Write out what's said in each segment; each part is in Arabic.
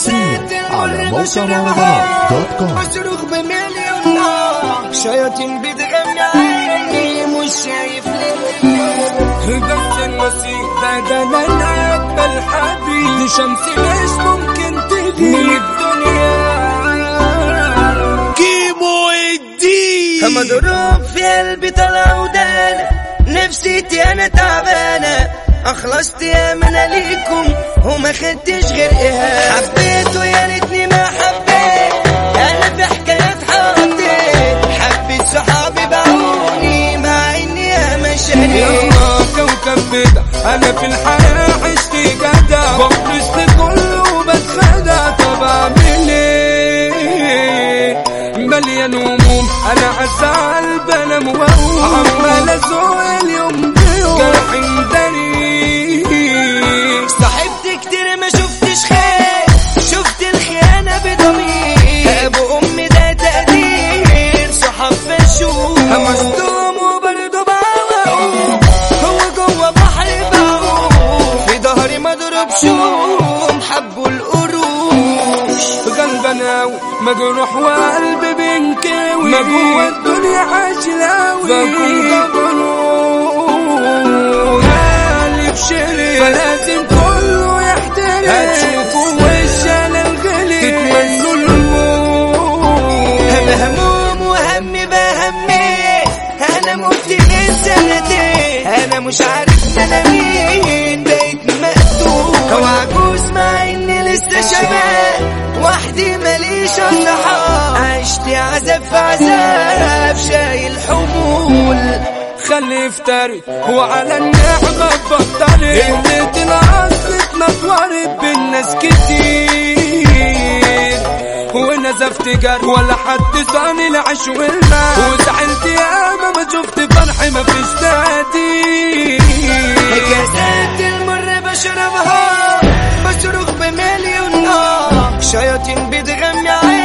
حصريا على موقع مهرجانات دوت كوم بصرخ بمليون نار شياطين بتغني عيني مش شايف ليه بس النصيب بدل اجمل حبيب شمسي مش ممكن تجي. من الدنيا. كيمو الدين. مضروب في قلبي طلع ودانا نفسيتي أنا تعبانة. أخلصت يا من ليكم وما خدتش غير إيهاب. أنا في الحياة عشت جدع بفرشت كله طب اعمل إيه مليان هموم أنا عزال بنام واقوم عمال ازوق اليوم بيوم. جرح مداري صاحبت كتير ما شفتش مضروب شوم حبوا القروش. قلب اناوي مجروح وقلبي بينكوي. ما جوه الدنيا عاجلاوي فكون قبرون قلب شري فلازم كله يحترم. هتشوفوا وش أنا الغلي تتمنوا الموت أنا هموم وهمي بهمي. أنا مت من سنتين أنا مش عارف عذاب شايل حمول خلي يفتري. وعلى النعمة بطلي قلة الأصل اتنطورت بالناس كتير. ونزفت جر ولا حد صاني العش والماء وزعلت ياما ما شفت فرح ما فيش تقدير كاسات المر بشربها بصرخ بمليون نار. شياطين بتغمي عيني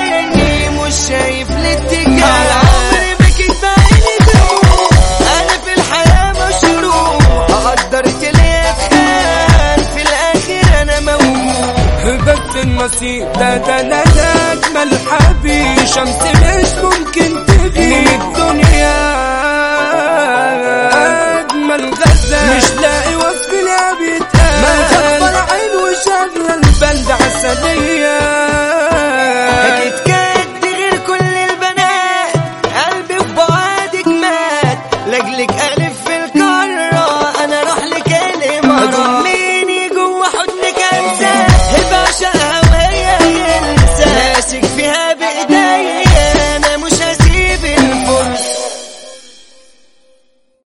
المسيح. ده ده اجمل حبيب شمس مش ممكن تغيب؟ الدنيا أجمل غزة. مش لاقي وصف لا بيتقال ما غفر عين وشر البلد عسلية.